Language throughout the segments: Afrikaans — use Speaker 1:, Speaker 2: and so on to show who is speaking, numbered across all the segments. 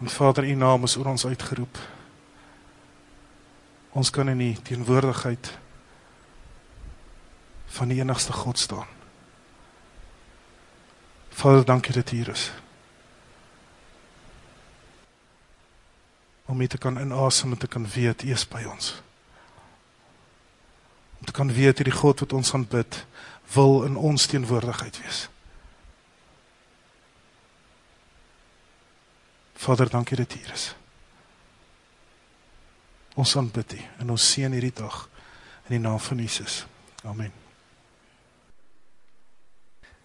Speaker 1: En Vader, u naam is oor ons uitgeroep. Ons kan in die teenwoordigheid van die enigste God staan. Vader, dankie dat hier is. Om hier te kan inasem en te kan weet, u is by ons. Om te kan weet, die God wat ons aanbid, wil in ons teenwoordigheid wees. Vader, dankie dat hier is. Ons aanbid U en ons seën hierdie dag in die naam van Jesus. Amen.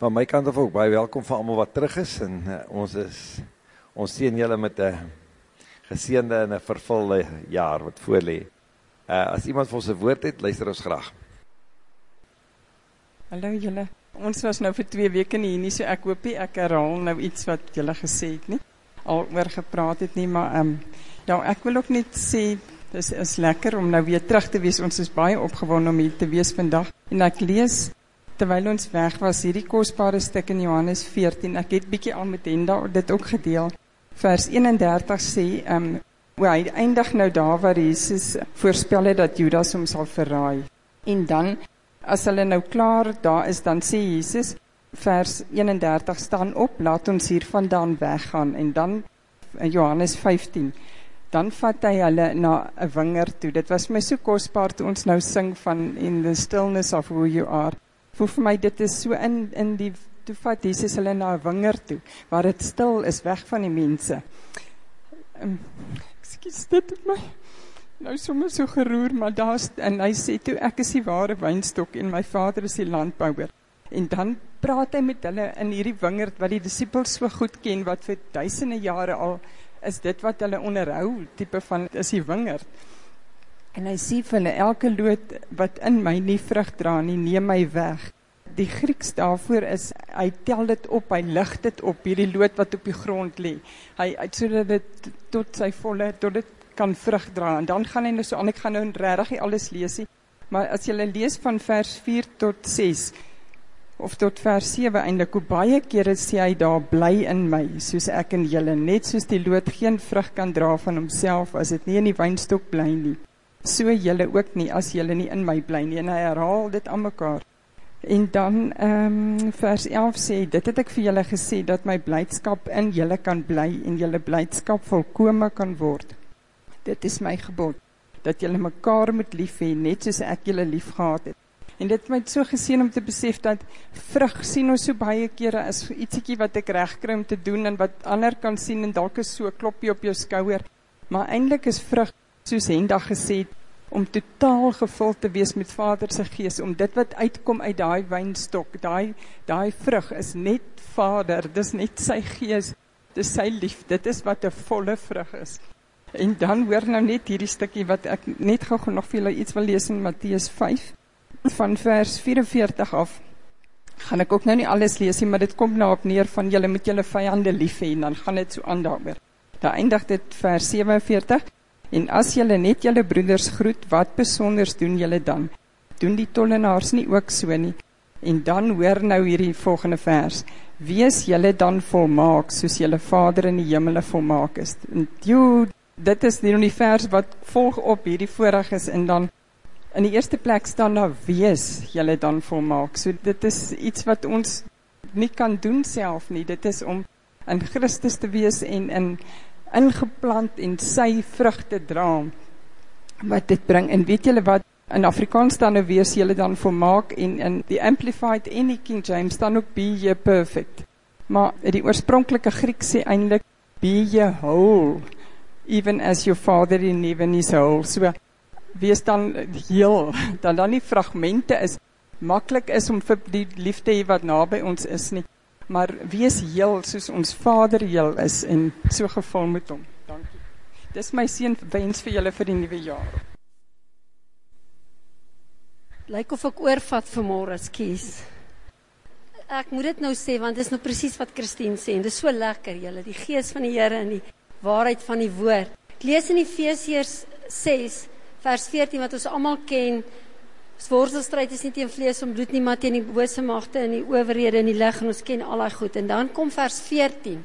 Speaker 2: Van my kant af ook baie welkom vir almal wat terug is en uh, ons is ons seën julle met 'n geseënde en 'n vervulde jaar wat voorlê. Uh as iemand vir ons 'n woord het, luister ons graag.
Speaker 3: Hallo julle. Ons was nou vir 2 weke nie hier nie, so ek hoop ek herhaal nou iets wat julle gesê het nie al oor gepraat het nie, maar ehm um, ja, ek wil ook net sê dis is lekker om nou weer terug te wees. Ons is baie opgewonde om hier te wees vandag. En ek lees terwyl ons weg was hierdie kosbare stuk in Johannes 14. Ek het bietjie al met Henda dit ook gedeel. Vers 31 sê ehm um, hoe hy eindig nou daar waar Jesus voorspel het dat Judas hom sal verraai. En dan as hulle nou klaar daar is, dan sê Jesus vers 31 staan op, laat ons hier vandaan weggaan en dan in Johannes 15 dan vat hy hulle na 'n wingerd toe. Dit was my so kosbaar toe ons nou sing van in the stillness of who you are. Voel vir my dit is so in in die toe vat Jesus hulle na 'n wingerd toe waar dit stil is weg van die mense. Um, Ekskuus dit het my nou sommer so geroer, maar daar's en hy sê toe ek is die ware wynstok en my Vader is die landbouer. En dan praat hy met hulle in hierdie wingerd wat die disippels so goed ken wat vir duisende jare al is dit wat hulle onderhou tipe van is die wingerd. En hy sê vir hulle elke loot wat in my nie vrug dra nie, neem my weg. Die Grieks daarvoor is hy tel dit op, hy lig dit op hierdie loot wat op die grond lê. Hy sodat dit tot sy volle tot dit kan vrug dra en dan gaan hy nou so aan ek gaan nou regtig alles lees nie. Maar as jy lees van vers 4 tot 6 of tot vers 7 eintlik hoe baie kere sê hy daar bly in my soos ek in julle net soos die loot geen vrug kan dra van homself as dit nie in die wynstok bly nie. So julle ook nie as julle nie in my bly nie en hy herhaal dit aan mekaar. En dan ehm um, vers 11 sê dit het ek vir julle gesê dat my blydskap in julle kan bly en julle blydskap volkome kan word. Dit is my gebod dat julle mekaar moet lief hê net soos ek julle liefgehad het En dit het my so geseën om te besef dat vrug sien ons so baie kere as ietsiekie wat ek reg kry om te doen en wat ander kan sien en dalk is so klopjie op jou skouer. Maar eintlik is vrug soos Henda gesê het om totaal gevul te wees met Vader se gees om dit wat uitkom uit daai wynstok, daai daai vrug is net Vader, dis net sy gees, dis sy liefde, dit is wat 'n volle vrug is. En dan hoor nou net hierdie stukkie wat ek net gou nog vir julle iets wil lees in Matteus 5 van vers 44 af. Gaan ek ook nou nie alles lees nie, maar dit kom nou op neer van julle met julle vyande lief hê en dan gaan dit so aan daaroor. Daar eindig dit vers 47 en as julle net julle broeders groet, wat besonders doen julle dan? Doen die tollenaars nie ook so nie? En dan hoor nou hierdie volgende vers: Wees julle dan volmaak soos julle Vader in die hemele volmaak is. En jy dit is nie die vers wat volg op hierdie voorrages en dan in die eerste plek staan daar wees julle dan volmaak. So dit is iets wat ons nie kan doen self nie. Dit is om in Christus te wees en in ingeplant en sy vrugte dra wat dit bring. En weet julle wat in Afrikaans staan nou wees julle dan volmaak en in die amplified en die King James staan ook be ye perfect. Maar die oorspronklike Griek sê eintlik be ye whole even as your father in heaven is whole. So wees dan heel, dan dan nie fragmente is, makkelijk is om vir die liefde hee wat na by ons is nie, maar wees heel soos ons vader heel is en so gevul met hom. Dankie. Dis my sien wens vir julle vir die nieuwe jaar.
Speaker 4: Lyk of ek oorvat vanmôre, skus. Ek moet dit nou sê want dit is nou presies wat Christine sê en dit is so lekker julle, die gees van die Here en die waarheid van die woord. Ek lees in Efesiërs 6 vers 14 wat ons almal ken. Ons worstelstryd is nie teen vlees en bloed nie, maar teen die bose magte en die owerhede in die lig en ons ken al daai goed. En dan kom vers 14.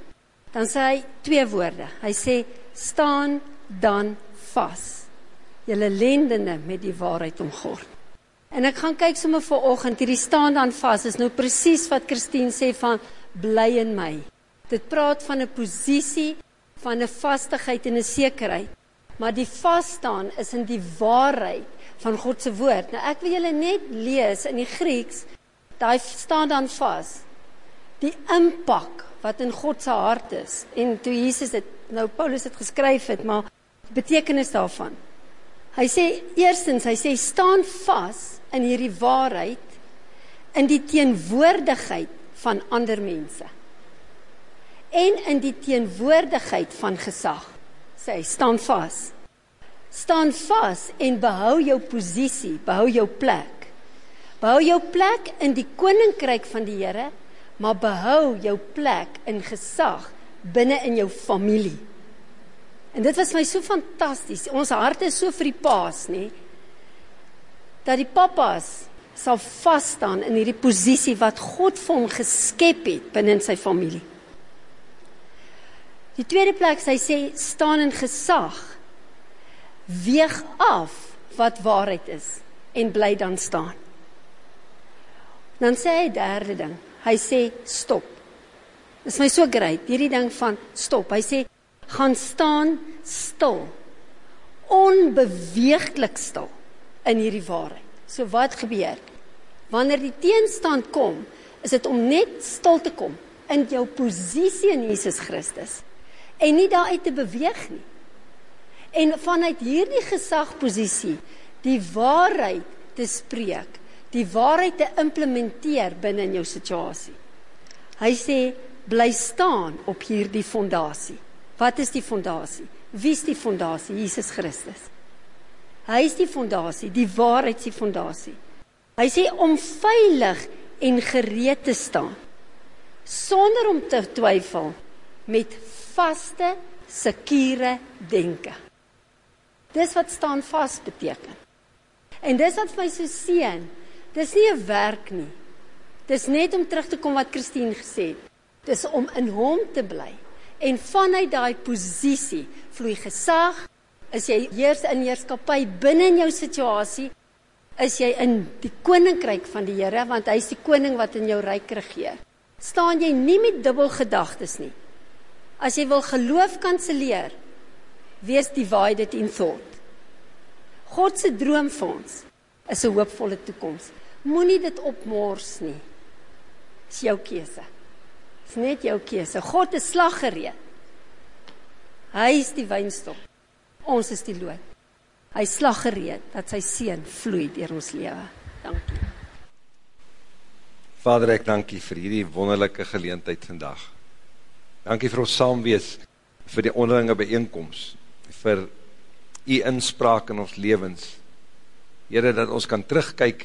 Speaker 4: dan sê hy twee woorde. Hy sê staan dan vas. Julle lendene met die waarheid omgord. En ek gaan kyk sommer vir oggend hierdie staan dan vas is nou presies wat Christine sê van bly in my. Dit praat van 'n posisie van 'n vastigheid en 'n sekerheid. Maar die vas staan is in die waarheid van God se woord. Nou ek wil julle net lees in die Grieks daai staan dan vas. Die impak wat in God se hart is en toe Jesus dit nou Paulus het geskryf het, maar betekenis daarvan. Hy sê eerstens, hy sê staan vas in hierdie waarheid in die teenwoordigheid van ander mense en in die teenwoordigheid van gesag. Sê, staan vas. Staan vas en behou jou posisie, behou jou plek. Behou jou plek in die koninkryk van die Here, maar behou jou plek in gesag binne in jou familie. En dit was my so fantasties. Ons harte is so vir die paas, nê? Dat die pappas sal vas staan in hierdie posisie wat God vir hom geskep het binne in sy familie. Die tweede plek sy sê staan in gesag. Weeg af wat waarheid is en bly dan staan. Dan sê hy derde ding. Hy sê stop. Dit is my so great, hierdie ding van stop. Hy sê gaan staan stil. Onbeweeglik stil in hierdie waarheid. So wat gebeur? Wanneer die teenstand kom, is dit om net stil te kom in jou posisie in Jesus Christus en nie daaruit te beweeg nie. En vanuit hierdie gesagposisie die waarheid te spreek, die waarheid te implementeer binne in jou situasie. Hy sê bly staan op hierdie fondasie. Wat is die fondasie? Wie is die fondasie? Jesus Christus. Hy is die fondasie, die waarheid is die fondasie. Hy sê om veilig en gereed te staan sonder om te twyfel met vaste, sekure denke. Dis wat staan vas beteken. En dis wat my so seën. Dis nie 'n werk nie. Dis net om terug te kom wat Christine gesê het. Dis om in hom te bly. En vanuit daai posisie vloei gesag. Is jy heers in heerskappy binne in jou situasie? Is jy in die koninkryk van die Here want hy is die koning wat in jou ryk regeer. Staan jy nie met dubbel gedagtes nie. As jy wil geloof kanselleer, wees divided in thought. God se droom vir ons is 'n hoopvolle toekoms. Moenie dit opmors nie. Dis jou keuse. Dis net jou keuse. God is slaggereed. Hy is die wynstok. Ons is die loot. Hy slaggereed dat sy seën vloei deur ons lewe. Dankie.
Speaker 2: Vader, ek dankie vir hierdie wonderlike geleentheid vandag. Dankie vir ons saamwees, vir die onderlinge bijeenkomst, vir die inspraak in ons levens. Heren, dat ons kan terugkyk,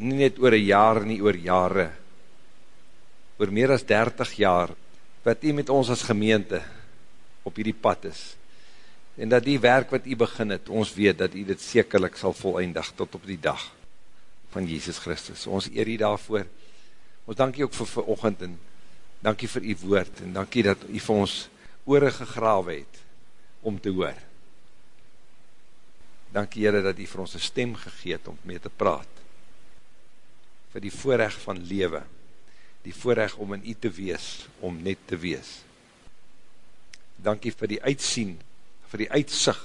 Speaker 2: nie net oor een jaar, nie oor jare, oor meer as 30 jaar, wat die met ons as gemeente op hierdie pad is, en dat die werk wat die begin het, ons weet dat die dit sekerlik sal volleindig tot op die dag van Jesus Christus. Ons eer die daarvoor. Ons dankie ook vir vir ochend en dankie vir die woord, en dankie dat u vir ons oore gegrawe het, om te hoor. Dankie Heere dat u vir ons een stem gegeet om mee te praat, vir die voorrecht van lewe, die voorrecht om in u te wees, om net te wees. Dankie vir die uitsien, vir die uitsig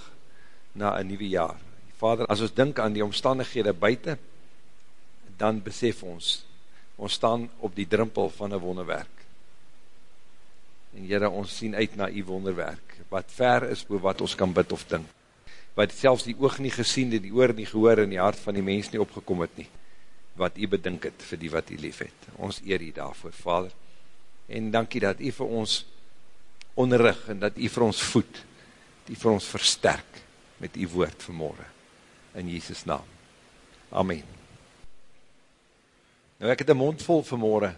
Speaker 2: na een nieuwe jaar. Vader, as ons dink aan die omstandighede buiten, dan besef ons, ons staan op die drimpel van een wonderwerk en Heere, ons sien uit na die wonderwerk, wat ver is bo wat ons kan bid of ding, wat selfs die oog nie gesien, die oor nie gehoor, en die hart van die mens nie opgekom het nie, wat u bedink het vir die wat u lief het. Ons eer u daarvoor, Vader, en dankie dat u vir ons onderrig, en dat u vir ons voed, die vir ons versterk, met u woord vanmorgen, in Jesus naam. Amen. Nou ek het een mond vol vanmorgen,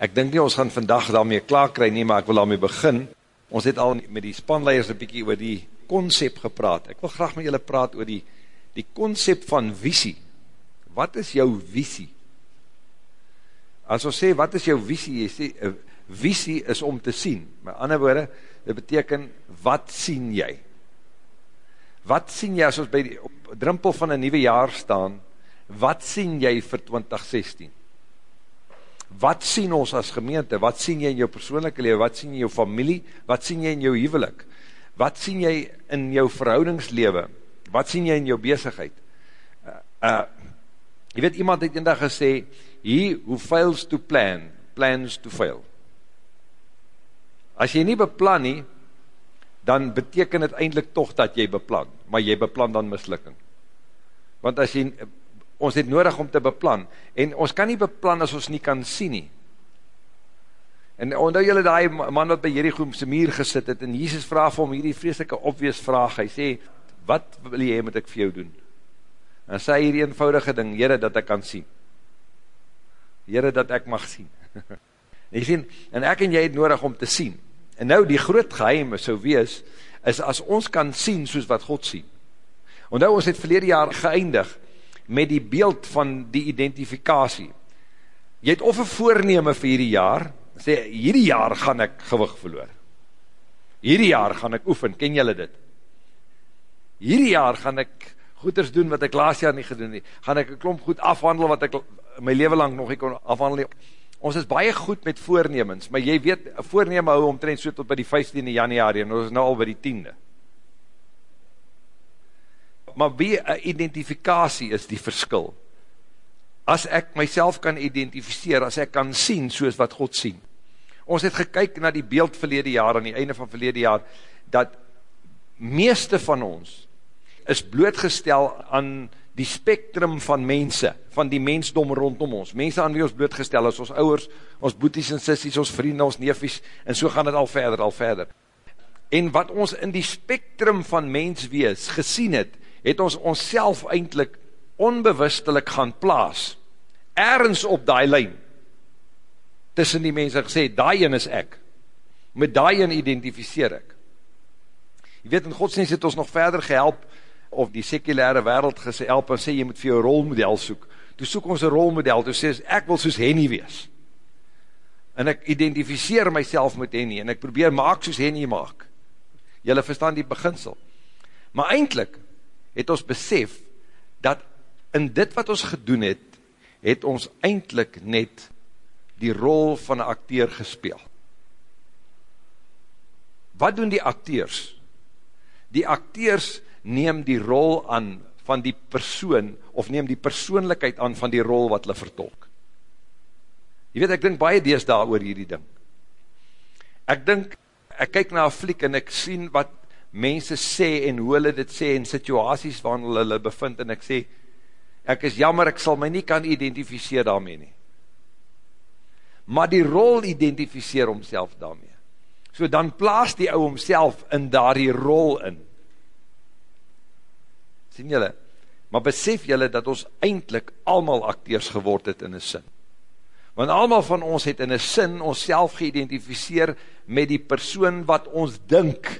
Speaker 2: Ek dink nie ons gaan vandag daarmee klaar kry nie, maar ek wil daarmee begin. Ons het al met die spanleiers een bykie oor die concept gepraat. Ek wil graag met julle praat oor die, die concept van visie. Wat is jou visie? As ons sê, wat is jou visie? Jy sê, Visie is om te sien. Met ander woorde, dit beteken, wat sien jy? Wat sien jy as ons by die drimpel van een nieuwe jaar staan, wat sien jy vir 2016? Wat sien ons as gemeente? Wat sien jy in jou persoonlijke leven? Wat sien jy in jou familie? Wat sien jy in jou huwelik? Wat sien jy in jou verhoudingslewe? Wat sien jy in jou bezigheid? Uh, uh, jy weet, iemand het eendag gesê, he who fails to plan, plans to fail. As jy nie beplan nie, dan beteken het eindelijk toch dat jy beplan, maar jy beplan dan mislukking. Want as jy, ons het nodig om te beplan, en ons kan nie beplan as ons nie kan sien nie. En onthou julle die man wat by Jericho se muur gesit het, en Jesus vraag vir hom hierdie vreselike opwees vraag, hy sê, wat wil jy moet ek vir jou doen? En sê hierdie eenvoudige ding, Heere, dat ek kan sien. Heere, dat ek mag sien. en jy sien, en ek en jy het nodig om te sien. En nou die groot geheim sou wees, is as ons kan sien soos wat God sien. Want nou ons het verlede jaar geëindig met die beeld van die identifikatie. Jy het of een voorneme vir hierdie jaar, sê hierdie jaar gaan ek gewig verloor. Hierdie jaar gaan ek oefen, ken jylle dit? Hierdie jaar gaan ek goeders doen wat ek laas jaar nie gedoen nie. Gaan ek een klomp goed afhandel wat ek my leven lang nog nie kon afhandel nie ons is baie goed met voornemens, maar jy weet, voorneme hou omtrent so tot by die 15e januari, en ons is nou al by die 10e. Maar wie een identifikatie is die verskil? As ek myself kan identificeer, as ek kan sien soos wat God sien. Ons het gekyk na die beeld verlede jaar, aan die einde van verlede jaar, dat meeste van ons is blootgestel aan die spectrum van mense, van die mensdom rondom ons, mense aan wie ons blootgestel is, ons ouwers, ons boeties en sissies, ons vrienden, ons neefies, en so gaan het al verder, al verder. En wat ons in die spectrum van mens wees gesien het, het ons ons self eindelijk onbewustelik gaan plaas, ergens op die lijn, tussen die mense gesê, die een is ek, met die een identificeer ek. Je weet, in godsdienst het ons nog verder gehelp, of die sekulare wereld gesê, help en sê, jy moet vir jou rolmodel soek. Toe soek ons een rolmodel, toe sê, ek wil soos Henny wees. En ek identificeer myself met Henny, en ek probeer maak soos Henny maak. Julle verstaan die beginsel. Maar eindelijk het ons besef, dat in dit wat ons gedoen het, het ons eindelijk net die rol van een acteur gespeel. Wat doen die acteurs? Die acteurs neem die rol aan van die persoon, of neem die persoonlijkheid aan van die rol wat hulle vertolk. Je weet, ek dink baie dees daar oor hierdie ding. Ek dink, ek kyk na een fliek en ek sien wat mense sê en hoe hulle dit sê en situaties waarin hulle hulle bevind en ek sê, ek is jammer, ek sal my nie kan identificeer daarmee nie. Maar die rol identificeer homself daarmee. So dan plaas die ou homself in daar die rol in sien jylle, maar besef jylle dat ons eindelijk allemaal acteurs geword het in een sin. Want allemaal van ons het in een sin ons self geïdentificeer met die persoon wat ons dink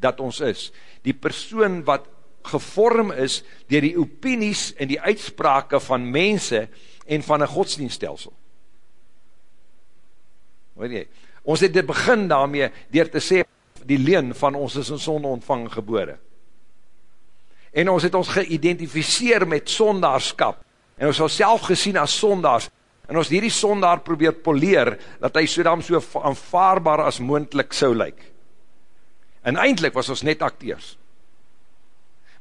Speaker 2: dat ons is. Die persoon wat gevorm is dier die opinies en die uitsprake van mense en van een godsdienststelsel. Weet jy, ons het dit begin daarmee dier te sê die leen van ons is in sonde ontvang gebore en ons het ons geïdentificeer met sondaarskap, en ons het self gesien as sondaars, en ons hierdie sondaar probeer poleer, dat hy so dan so aanvaarbaar as moendlik so lyk. En eindelijk was ons net acteurs.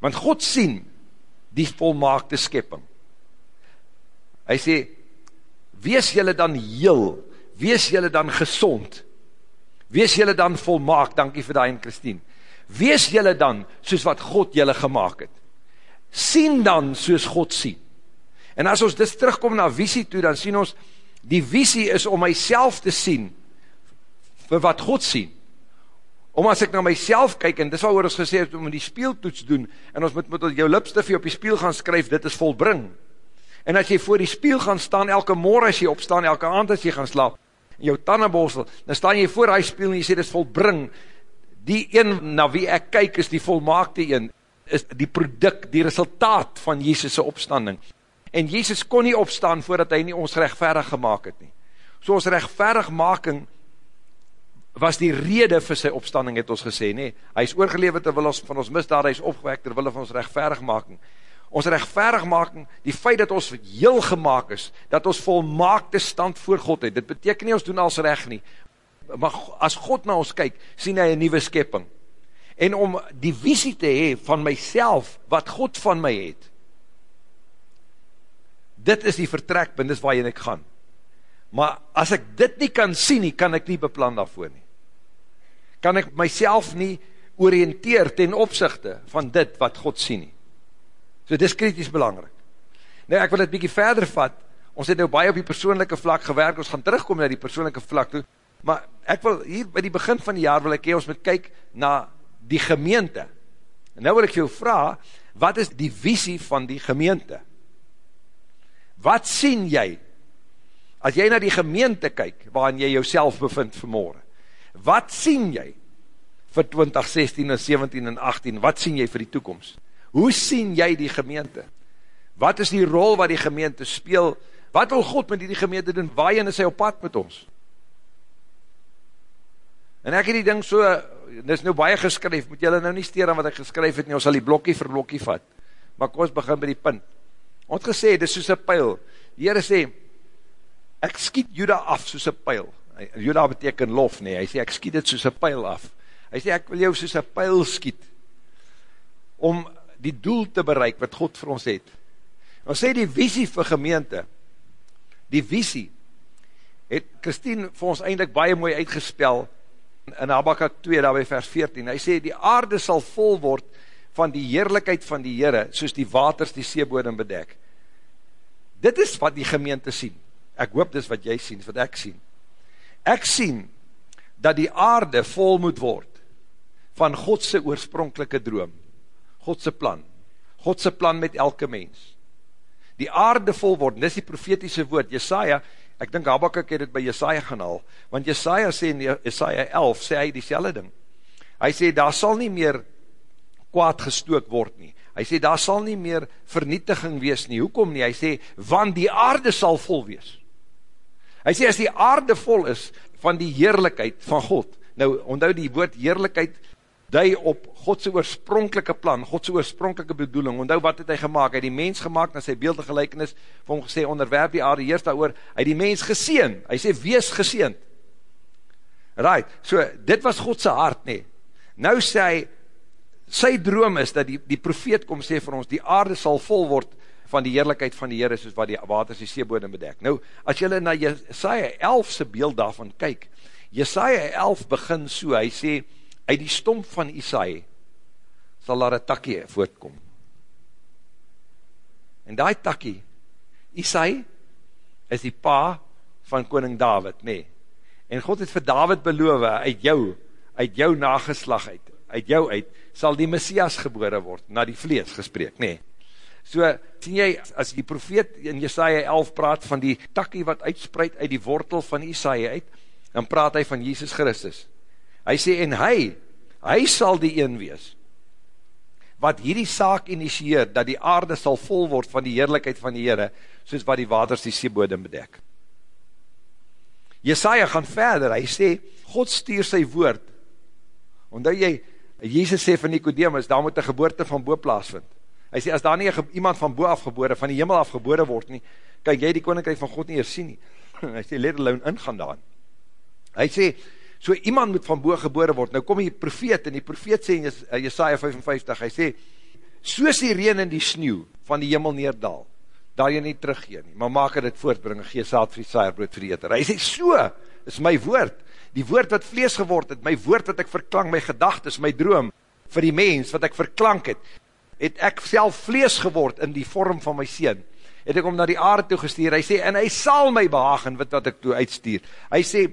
Speaker 2: Want God sien die volmaakte skepping. Hy sê, wees jylle dan heel, wees jylle dan gezond, wees jylle dan volmaak, dankie vir die en Christine, wees jylle dan soos wat God jylle gemaakt het. Sien dan soos God sien. En as ons dis terugkom na visie toe, dan sien ons, die visie is om myself te sien, vir wat God sien. Om as ek na myself kyk, en dis wat oor ons gesê het, om die speeltoets doen, en ons moet met jou lipstifie op die spiel gaan skryf, dit is volbring. En as jy voor die spiel gaan staan, elke morgen as jy opstaan, elke aand as jy gaan slaap, en jou tannenborsel, dan staan jy voor die spiel en jy sê, dit is volbring, die een na wie ek kyk is die volmaakte een, is die product, die resultaat van Jezus' opstanding. En Jezus kon nie opstaan voordat hy nie ons rechtverig gemaakt het nie. So ons rechtverigmaking was die rede vir sy opstanding, het ons gesê, nee, hy is oorgelewe terwyl ons van ons misdaad, hy is opgewek terwyl van ons rechtverigmaking. Ons rechtverigmaking, die feit dat ons heel gemaakt is, dat ons volmaakte stand voor God het, dit beteken nie ons doen als recht nie, maar as God na ons kyk, sien hy een nieuwe skepping. En om die visie te hee van myself, wat God van my het, dit is die vertrekpunt, dis waarin ek gaan. Maar as ek dit nie kan sien nie, kan ek nie beplan daarvoor nie kan ek myself nie oriënteer ten opzichte van dit wat God sien nie. So dit is kritisch belangrijk. Nou ek wil dit bykie verder vat, ons het nou baie op die persoonlijke vlak gewerk, ons gaan terugkom na die persoonlijke vlak toe, maar ek wil hier by die begin van die jaar wil ek hee, ons moet kyk na die gemeente. En nou wil ek jou vraag, wat is die visie van die gemeente? Wat sien jy, as jy na die gemeente kyk, waarin jy jouself bevind vanmorgen? Wat sien jy vir 2016 en 17 en 18, wat sien jy vir die toekomst? Hoe sien jy die gemeente? Wat is die rol wat die gemeente speel? Wat wil God met die gemeente doen? Waarin is hy op pad met ons? En ek het die ding so, dit is nou baie geskryf, moet jylle nou nie steer aan wat ek geskryf het nie, ons sal die blokkie vir blokkie vat. Maar kom ons begin by die punt. Ons gesê, dit is soos een pijl. Die Heere sê, ek skiet juda af soos een pijl. Juda beteken lof nie, hy sê ek skiet dit soos een pijl af, hy sê ek wil jou soos een pijl skiet, om die doel te bereik wat God vir ons het. Ons sê die visie vir gemeente, die visie, het Christine vir ons eindelijk baie mooi uitgespel, in Habakkuk 2, daar by vers 14, hy sê die aarde sal vol word van die heerlijkheid van die Heere, soos die waters die seebodem bedek. Dit is wat die gemeente sien. Ek hoop dis wat jy sien, wat ek sien ek sien, dat die aarde vol moet word, van Godse oorspronkelike droom, Godse plan, Godse plan met elke mens, die aarde vol word, dis die profetiese woord, Jesaja, ek dink Habakkuk het het by Jesaja gaan al, want Jesaja sê in Jesaja 11, sê hy die selle ding, hy sê, daar sal nie meer kwaad gestook word nie, hy sê, daar sal nie meer vernietiging wees nie, hoekom nie, hy sê, want die aarde sal vol wees, Hy sê, as die aarde vol is van die heerlijkheid van God, nou, onthou die woord heerlijkheid, dui op Godse oorspronkelike plan, Godse oorspronkelike bedoeling, onthou wat het hy gemaakt, hy die mens gemaakt na sy beelde gelijkenis, vir hom gesê, onderwerp die aarde, heerst daar oor, hy die mens geseen, hy sê, wees geseend, right, so, dit was Godse hart, nee, nou sê hy, sy droom is, dat die, die profeet kom sê vir ons, die aarde sal vol word, van die heerlijkheid van die Heere, soos wat die waters die seebodem bedek. Nou, as jylle na Jesaja 11 se beeld daarvan kyk, Jesaja 11 begin so, hy sê, uit die stomp van Isai, sal daar een takkie voortkom. En die takkie, Isai, is die pa van koning David, nee. En God het vir David beloof, uit jou, uit jou nageslag uit, uit jou uit, sal die Messias gebore word, na die vlees gespreek, nee. So, sien jy, as die profeet in Jesaja 11 praat van die takkie wat uitspreid uit die wortel van Isaiah uit, dan praat hy van Jesus Christus. Hy sê, en hy, hy sal die een wees, wat hierdie saak initieer, dat die aarde sal vol word van die heerlijkheid van die Heere, soos wat die waters die seebodem bedek. Jesaja gaan verder, hy sê, God stuur sy woord, omdat jy, Jesus sê van Nicodemus, daar moet een geboorte van boop plaasvind, Hy sê, as daar nie iemand van boe afgebore, van die hemel afgebore word nie, kan jy die koninkrijk van God nie eers sien nie. hy sê, let alone ingaan daan. Hy sê, so iemand moet van boe gebore word, nou kom die profeet, en die profeet sê in Jesaja 55, hy sê, soos die reen in die sneeuw van die hemel neerdal, daar jy nie teruggeen nie, maar maak het voortbring, gee saad vir die saaier, brood vir die eter. Hy sê, so is my woord, die woord wat vlees geword het, my woord wat ek verklang, my gedagtes, my droom, vir die mens wat ek verklank het, het ek self vlees geword in die vorm van my sien, het ek om na die aarde toe gestuur, hy sê, en hy sal my behaag in wat, wat ek toe uitstuur, hy sê,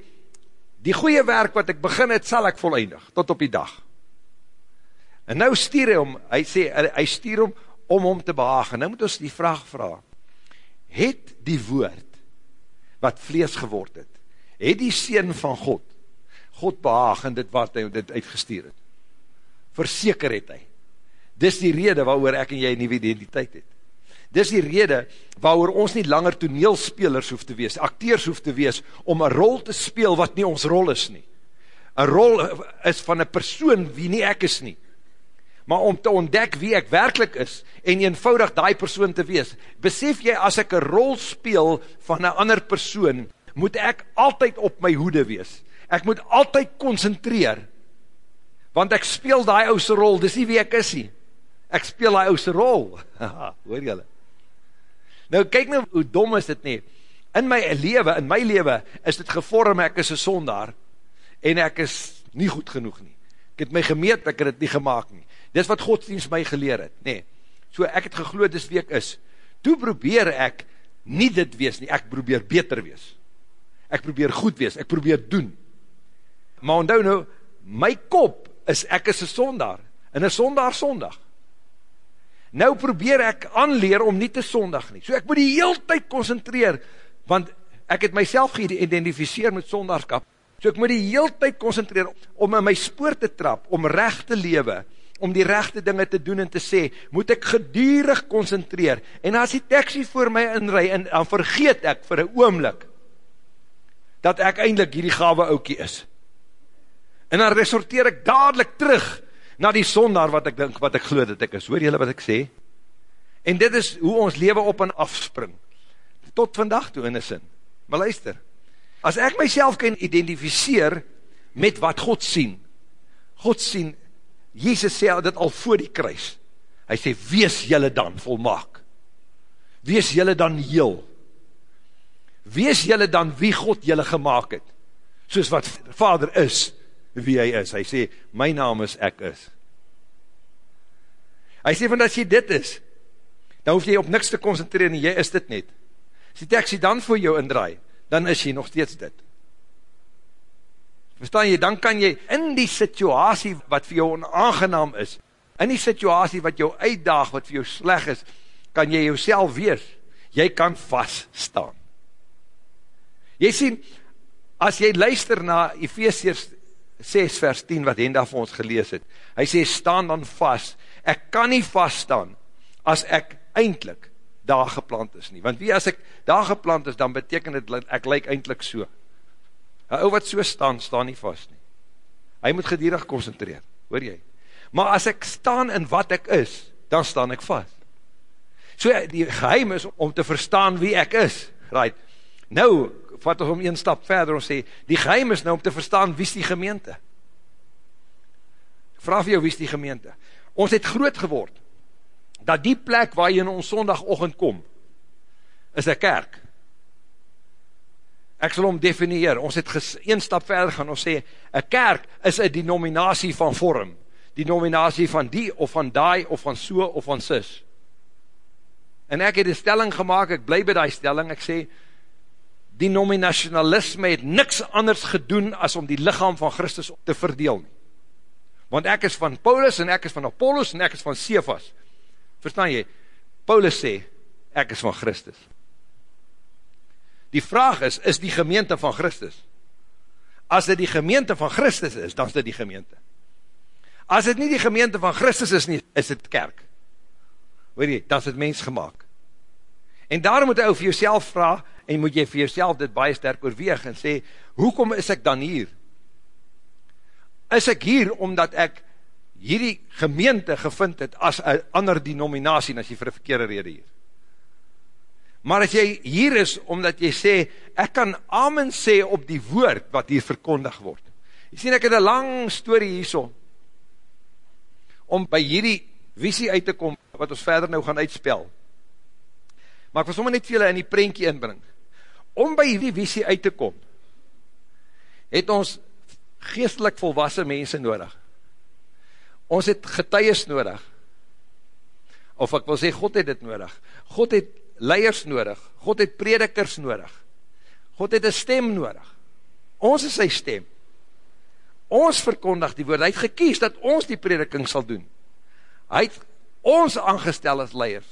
Speaker 2: die goeie werk wat ek begin het, sal ek volleindig, tot op die dag, en nou stuur hy om, hy sê, hy stuur om, om om te behaag, en nou moet ons die vraag vraag, het die woord, wat vlees geword het, het die sien van God, God behaag in dit wat hy dit uitgestuur het, verseker het hy, Dis die rede waarover ek en jy nie identiteit het. Dis die rede waarover ons nie langer toneelspelers hoef te wees, acteurs hoef te wees, om een rol te speel wat nie ons rol is nie. Een rol is van een persoon wie nie ek is nie. Maar om te ontdek wie ek werkelijk is, en eenvoudig die persoon te wees, besef jy as ek een rol speel van een ander persoon, moet ek altyd op my hoede wees. Ek moet altyd concentreer, want ek speel die ouse rol, dis nie wie ek is nie. Ek speel die ouse rol. Hoor jylle? Nou, kyk nou hoe dom is dit nie. In my leven, in my leven, is dit gevorm, ek is een sondaar, en ek is nie goed genoeg nie. Ek het my gemeet, ek het het nie gemaakt nie. Dis wat godsdienst my geleer het, nee. So ek het gegloed, dis wie ek is. Toe probeer ek nie dit wees nie, ek probeer beter wees. Ek probeer goed wees, ek probeer doen. Maar onthou nou, my kop is, ek is een sondaar, en een sondaar sondag. Nou probeer ek aanleer om nie te sondag nie. So ek moet die heel tyd concentreer, want ek het myself geïdentificeer met sondagskap, So ek moet die heel tyd concentreer om in my spoor te trap, om recht te lewe, om die rechte dinge te doen en te sê, moet ek gedierig concentreer. En as die taxi voor my inrij, en dan vergeet ek vir een oomlik, dat ek eindelijk hierdie gave oukie is. En dan resorteer ek dadelijk terug na die sondaar wat ek dink, wat ek geloof dat ek is. Hoor jylle wat ek sê? En dit is hoe ons leven op en afspring. Tot vandag toe in die sin. Maar luister, As ek myself kan identificeer met wat God sien, God sien, Jezus sê dit al voor die kruis, hy sê, wees jylle dan volmaak, wees jylle dan heel, wees jylle dan wie God jylle gemaakt het, soos wat vader is, wie hy is, hy sê, my naam is ek is, hy sê, want as jy dit is, dan hoef jy op niks te concentreer, en jy is dit net, as die tekst dan voor jou indraai, dan is jy nog steeds dit. Verstaan jy, dan kan jy in die situasie wat vir jou onaangenaam is, in die situasie wat jou uitdaag, wat vir jou sleg is, kan jy jouself wees, jy kan vaststaan. Jy sien, as jy luister na Ephesians 6 vers 10 wat Henda vir ons gelees het, hy sê, staan dan vast, ek kan nie vaststaan, as ek eindelijk daar geplant is nie. Want wie as ek daar geplant is, dan beteken het, ek lyk eindelijk so. Een ou wat so staan, staan nie vast nie. Hy moet gedierig concentreer, hoor jy? Maar as ek staan in wat ek is, dan staan ek vast. So die geheim is om te verstaan wie ek is. Right. Nou, vat ons om een stap verder, ons sê, die geheim is nou om te verstaan wie is die gemeente. Ek vraag vir jou, wie is die gemeente? Ons het groot geword, dat die plek waar jy in ons sondagochtend kom, is een kerk. Ek sal hom definieer, ons het een stap verder gaan, ons sê, een kerk is een denominatie van vorm, denominatie van die, of van die, of van so, of van sis. En ek het die stelling gemaakt, ek bly by die stelling, ek sê, denominationalisme het niks anders gedoen, as om die lichaam van Christus te verdeel nie. Want ek is van Paulus, en ek is van Apollos, en ek is van Cephas, Verstaan jy? Paulus sê, ek is van Christus. Die vraag is, is die gemeente van Christus? As dit die gemeente van Christus is, dan is dit die gemeente. As dit nie die gemeente van Christus is nie, is dit kerk. Hoor jy, dan is dit mens gemaakt. En daarom moet jy vir jouself vraag, en moet jy vir jouself dit baie sterk oorweeg, en sê, hoekom is ek dan hier? Is ek hier, omdat ek hierdie gemeente gevind het as een ander denominatie, as jy vir verkeerde rede hier. Maar as jy hier is, omdat jy sê, ek kan amen sê op die woord wat hier verkondig word. Jy sien, ek het een lang story hierso, om by hierdie visie uit te kom, wat ons verder nou gaan uitspel. Maar ek wil sommer net vir julle in die prentje inbring. Om by hierdie visie uit te kom, het ons geestelik volwassen mense nodig. Ons het getuies nodig, of ek wil sê, God het dit nodig, God het leiers nodig, God het predikers nodig, God het een stem nodig, ons is sy stem, ons verkondig die woord, hy het gekies dat ons die prediking sal doen, hy het ons aangestel as leiers,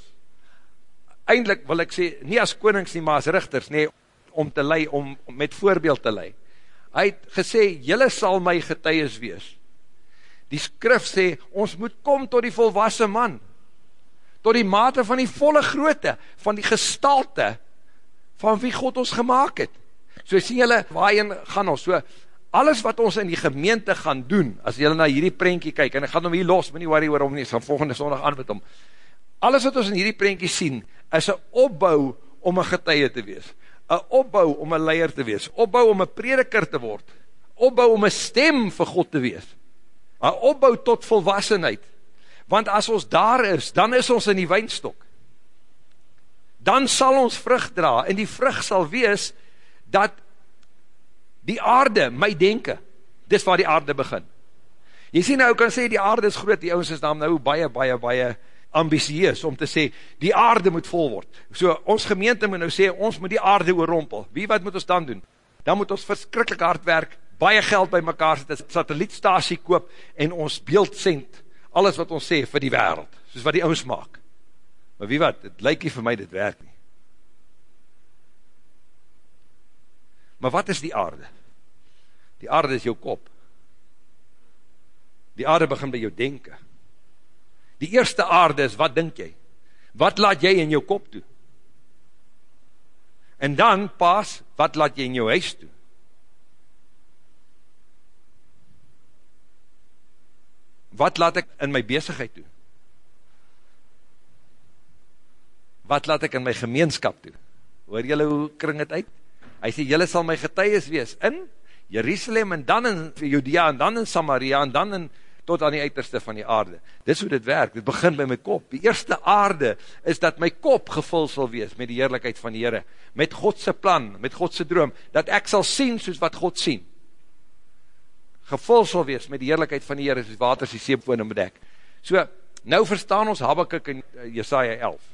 Speaker 2: eindelijk wil ek sê, nie as konings nie, maar as richters, nie, om te lei, om, om met voorbeeld te lei, hy het gesê, jylle sal my getuies wees, Die skrif sê, ons moet kom tot die volwassen man, tot die mate van die volle grootte, van die gestalte, van wie God ons gemaakt het. So sien julle, waarin gaan ons, so, alles wat ons in die gemeente gaan doen, as jylle na hierdie prentjie kyk, en ek gaan hom hier los, my nie worry oor hom nie, sal volgende sondag aan met hom, alles wat ons in hierdie prentjie sien, is een opbouw om een getuie te wees, een opbouw om een leier te wees, opbouw om een prediker te word, opbouw om een stem vir God te wees, een opbouw tot volwassenheid, want as ons daar is, dan is ons in die wijnstok, dan sal ons vrug dra, en die vrug sal wees, dat die aarde my denke, dis waar die aarde begin. Jy sien nou, kan sê, die aarde is groot, die ouwens is naam nou baie, baie, baie ambisieus, om te sê, die aarde moet vol word. So, ons gemeente moet nou sê, ons moet die aarde oorrompel. Wie wat moet ons dan doen? Dan moet ons verskrikkelijk hard werk, baie geld by mekaar sit, satellietstasie koop, en ons beeld send, alles wat ons sê, vir die wereld, soos wat die ouwens maak. Maar wie wat, het lyk nie vir my, dit werk nie. Maar wat is die aarde? Die aarde is jou kop. Die aarde begin by jou denken. Die eerste aarde is, wat denk jy? Wat laat jy in jou kop toe? En dan, pas, wat laat jy in jou huis toe? Wat laat ek in my bezigheid toe? Wat laat ek in my gemeenskap toe? Hoor jylle hoe kring het uit? Hy sê, jylle sal my getuies wees in Jerusalem en dan in Judea en dan in Samaria en dan in tot aan die uiterste van die aarde. Dis hoe dit werk, dit begin by my kop. Die eerste aarde is dat my kop gevul sal wees met die heerlijkheid van die Heere, met Godse plan, met Godse droom, dat ek sal sien soos wat God sien. Gevul sal wees met die heerlijkheid van die Heere, soos water sy seepwoon en bedek. So, nou verstaan ons Habakkuk in eh, Jesaja 11.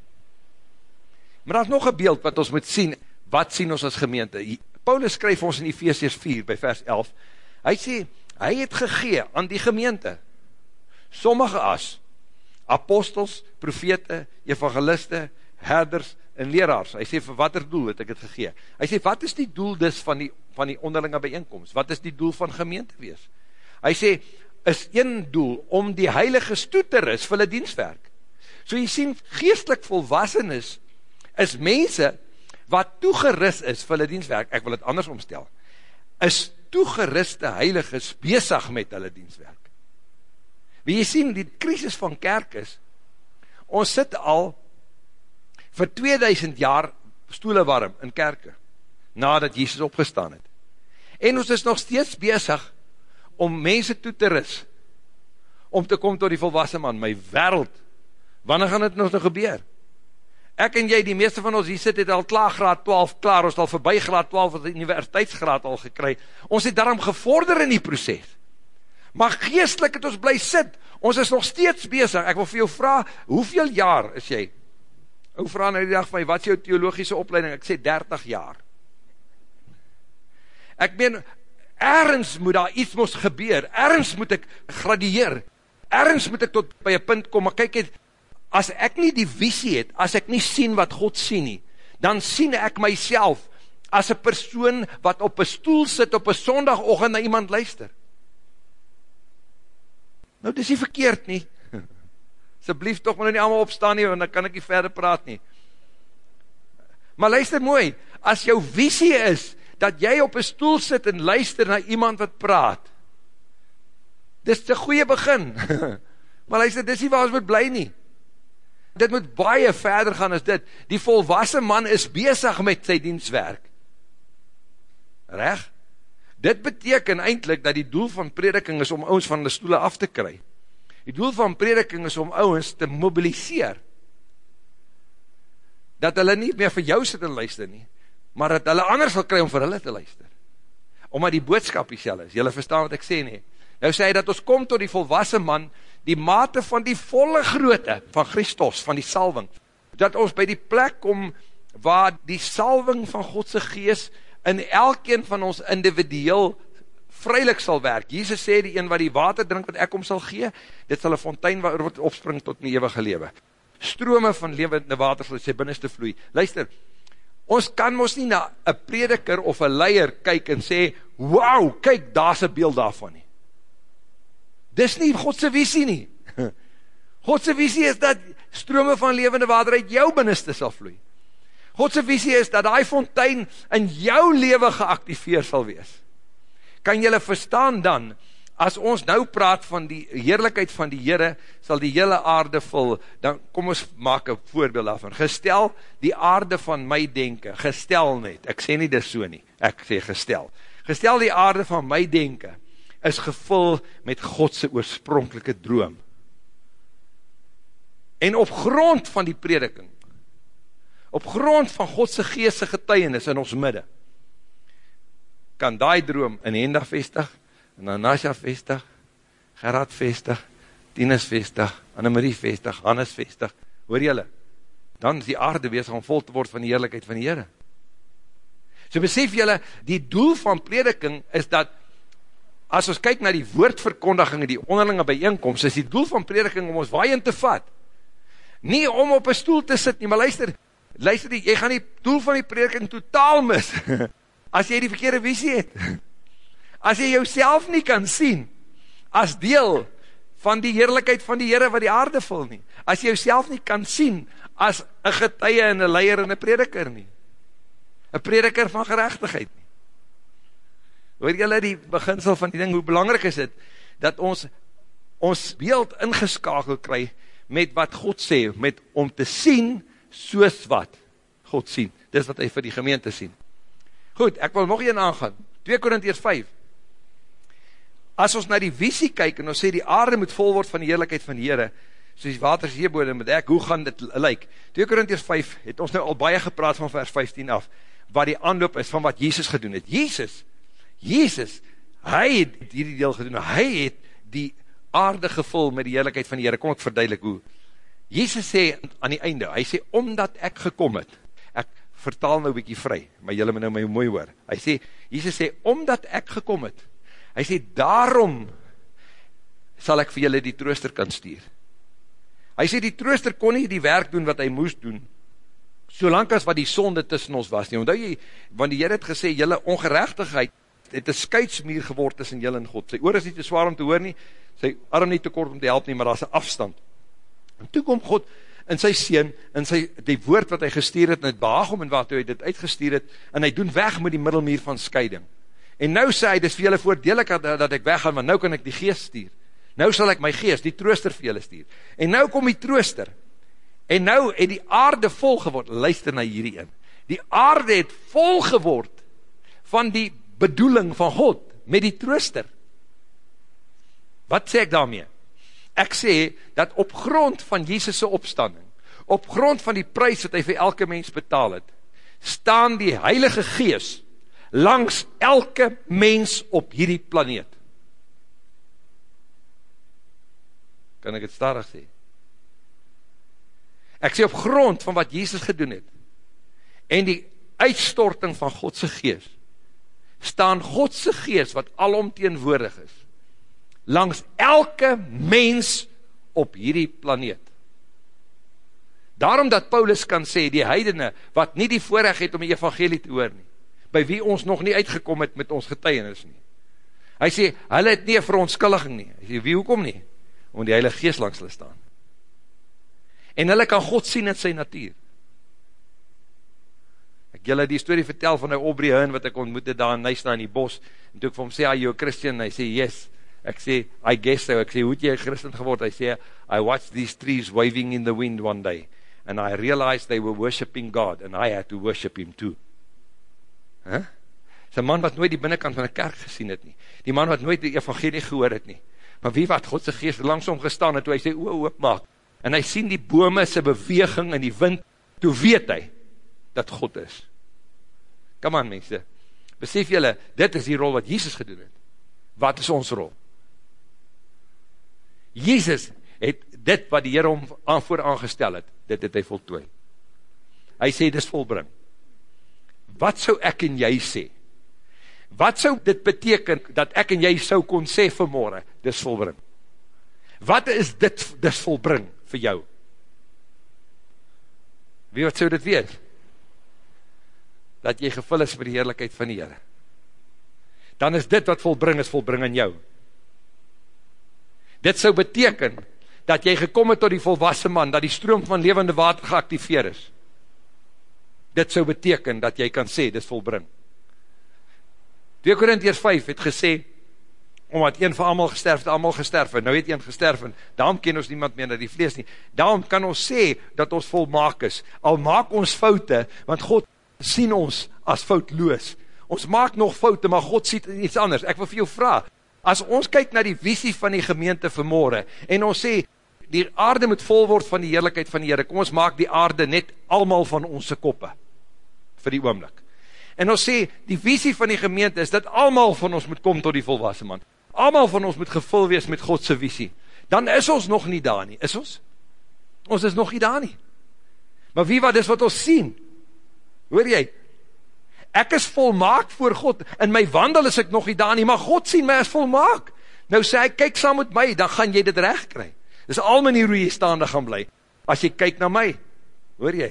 Speaker 2: Maar daar is nog een beeld wat ons moet sien, wat sien ons as gemeente? Paulus skryf ons in Ephesians 4 by vers 11, hy sê, hy het gegee aan die gemeente, sommige as, apostels, profete, evangeliste, herders en leraars, hy sê, vir wat er doel het ek het gegee? Hy sê, wat is die doel dus van die, van die onderlinge bijeenkomst? Wat is die doel van gemeente wees? Hy sê, is een doel om die heilige stoeter is vir hulle dienstwerk. So jy sien, geestelik volwassen is, is mense, wat toegeris is vir hulle dienstwerk, ek wil het anders omstel, is toegeriste heiliges bezig met hulle dienstwerk. Wie jy sien, die krisis van kerk is, ons sit al vir 2000 jaar stoele warm in kerke, nadat Jesus opgestaan het. En ons is nog steeds bezig om mense toe te ris, om te kom tot die volwassen man, my wereld, wanneer gaan het nog nog gebeur? Ek en jy, die meeste van ons hier sit, het al klaar graad 12 klaar, ons het al voorbij graad 12, wat die universiteitsgraad al gekry. Ons het daarom gevorder in die proces. Maar geestelik het ons bly sit, ons is nog steeds bezig. Ek wil vir jou vraag, hoeveel jaar is jy? Ou vraag nou die dag van, wat is jou theologische opleiding? Ek sê 30 jaar. Ek meen, ergens moet daar iets moest gebeur, ergens moet ek gradieer, ergens moet ek tot by een punt kom, maar kyk het, as ek nie die visie het, as ek nie sien wat God sien nie, dan sien ek myself as een persoon wat op een stoel sit op een sondagochtend na iemand luister. Nou, dis nie verkeerd nie. Sublief toch maar nou nie allemaal opstaan nie, want dan kan ek nie verder praat nie. Maar luister mooi, as jou visie is, dat jy op een stoel sit en luister na iemand wat praat, dis die goeie begin. maar luister, dis nie waar ons moet bly nie dit moet baie verder gaan as dit. Die volwassen man is bezig met sy dienstwerk. Reg? Dit beteken eindelijk dat die doel van prediking is om ons van die stoele af te kry. Die doel van prediking is om ons te mobiliseer. Dat hulle nie meer vir jou sit en luister nie, maar dat hulle anders wil kry om vir hulle te luister. Omdat die boodskap die is. Julle verstaan wat ek sê nie. Nou sê hy dat ons kom tot die volwassen man, die mate van die volle groote van Christus, van die salving, dat ons by die plek kom, waar die salving van Godse gees, in elkeen van ons individueel, vrylik sal werk. Jesus sê, die een wat die water drink, wat ek om sal gee, dit sal een fontein wat opspring tot my eeuwige lewe. Strome van levende water sal sy binneste vloei. Luister, ons kan ons nie na een prediker of een leier kyk en sê, wauw, kyk, daar is een beeld daarvan nie. Dis nie Godse visie nie. Godse visie is dat strome van levende water uit jou binneste sal vloei. Godse visie is dat die fontein in jou leven geactiveer sal wees. Kan jylle verstaan dan, as ons nou praat van die heerlijkheid van die Heere, sal die hele aarde vul, dan kom ons maak een voorbeeld daarvan. Gestel die aarde van my denken, gestel net, ek sê nie dit so nie, ek sê gestel. Gestel die aarde van my denken, is gevul met Godse oorspronkelike droom. En op grond van die prediking, op grond van Godse geestse getuienis in ons midde, kan die droom in Henda vestig, in Anasja vestig, Gerard vestig, Tinus vestig, Annemarie vestig, Hannes vestig, hoor jylle, dan is die aarde wees om vol te word van die heerlijkheid van die Heere. So besef jylle, die doel van prediking is dat, as ons kyk na die woordverkondiging en die onderlinge bijeenkomst, is die doel van prediking om ons waaien te vat. Nie om op een stoel te sit nie, maar luister, luister die, jy gaan die doel van die prediking totaal mis. as jy die verkeerde visie het, as jy jouself nie kan sien, as deel van die heerlijkheid van die Heere wat die aarde vul nie, as jy jouself nie kan sien, as een getuie en een leier en een prediker nie, een prediker van gerechtigheid nie. Hoor jylle die beginsel van die ding, hoe belangrijk is het, dat ons ons beeld ingeskakeld kry met wat God sê, met om te sien soos wat God sien. Dis wat hy vir die gemeente sien. Goed, ek wil nog een aangaan. 2 Korintiërs 5. As ons na die visie kyk en ons sê die aarde moet vol word van die heerlijkheid van die Heere, soos die waters hierbode met ek, hoe gaan dit lyk? 2 Korintiërs 5 het ons nou al baie gepraat van vers 15 af, wat die aanloop is van wat Jezus gedoen het. Jezus, Jezus, hy het hierdie deel gedoen, hy het die aarde gevul met die heerlijkheid van die Heere, kom ek verduidelik hoe. Jezus sê aan die einde, hy sê, omdat ek gekom het, vertaal nou bykie vry, maar jylle moet nou my mooi hoor. Hy sê, Jesus sê, omdat ek gekom het, hy sê, daarom sal ek vir jylle die trooster kan stuur. Hy sê, die trooster kon nie die werk doen wat hy moest doen, solank as wat die sonde tussen ons was nie. Omdat jy, want die Heer het gesê, jylle ongerechtigheid het een skuitsmuur geword tussen jylle en God. Sy oor is nie te zwaar om te hoor nie, sy arm nie te kort om te help nie, maar daar is een afstand. En toe kom God, in sy sien, in sy, die woord wat hy gestuur het, en het behaag om en wat hy dit uitgestuur het, en hy doen weg met die middelmeer van scheiding. En nou sê hy, dit is vir julle voordelig dat, ek weggaan, want nou kan ek die geest stuur. Nou sal ek my geest, die trooster vir julle stuur. En nou kom die trooster, en nou het die aarde vol geword, luister na hierdie in, die aarde het vol geword, van die bedoeling van God, met die trooster. Wat sê ek daarmee? ek sê, dat op grond van Jesus' opstanding, op grond van die prijs wat hy vir elke mens betaal het, staan die Heilige Gees langs elke mens op hierdie planeet. Kan ek het starig sê? Ek sê op grond van wat Jesus gedoen het, en die uitstorting van Godse Gees, staan Godse Gees, wat alom teenwoordig is, langs elke mens op hierdie planeet. Daarom dat Paulus kan sê, die heidene, wat nie die voorrecht het om die evangelie te hoor nie, by wie ons nog nie uitgekom het met ons getuienis nie. Hy sê, hulle het nie een verontskulliging nie. Hy sê, wie hoekom nie? Om die heilige geest langs hulle staan. En hulle kan God sien in sy natuur. Ek julle die story vertel van die Aubrey Hearn, wat ek ontmoet het daar in Nysna in die bos, en toe ek vir hom sê, are you a Christian? En hy sê, yes ek sê, I guess so, ek sê, hoe het jy christen geword? Hy sê, I watched these trees waving in the wind one day, and I realized they were worshipping God, and I had to worship him too. Huh? Sy man wat nooit die binnenkant van die kerk gesien het nie, die man wat nooit die evangelie gehoor het nie, maar wie wat Godse geest langsom gestaan het, toe hy sê, oe, oop maak, en hy sien die bome sy beweging in die wind, toe weet hy, dat God is. Come on mense, besef jylle, dit is die rol wat Jesus gedoen het. Wat is ons rol? Jezus het dit wat die Heer om aan voor aangestel het, dit het hy voltooi. Hy sê, dit is volbring. Wat sou ek en jy sê? Wat sou dit beteken, dat ek en jy sou kon sê vanmorgen, dit is volbring? Wat is dit, dit is volbring vir jou? Wie wat sou dit weet? Dat jy gevul is met die heerlijkheid van die Heer. Dan is dit wat volbring is, volbring in jou. Dit sou beteken, dat jy gekom het tot die volwassen man, dat die stroom van levende water geactiveer is. Dit sou beteken, dat jy kan sê, dit is volbring. 2 Korintiërs 5 het gesê, omdat een van allemaal gesterf, het allemaal gesterf, en nou het een gesterf, en daarom ken ons niemand meer na die vlees nie. Daarom kan ons sê, dat ons volmaak is. Al maak ons foute, want God sien ons as foutloos. Ons maak nog foute, maar God sien iets anders. Ek wil vir jou vraag, as ons kyk na die visie van die gemeente vanmorgen, en ons sê, die aarde moet vol word van die heerlijkheid van die Heere, kom ons maak die aarde net allemaal van onze koppe, vir die oomlik. En ons sê, die visie van die gemeente is, dat allemaal van ons moet kom tot die volwassen man. Allemaal van ons moet gevul wees met Godse visie. Dan is ons nog nie daar nie, is ons? Ons is nog nie daar nie. Maar wie wat is wat ons sien? Hoor jy? Ek is volmaak voor God, in my wandel is ek nog nie daar nie, maar God sien my as volmaak. Nou sê hy, kyk saam met my, dan gaan jy dit recht kry. Dis al manier hoe jy staande gaan bly, as jy kyk na my, hoor jy?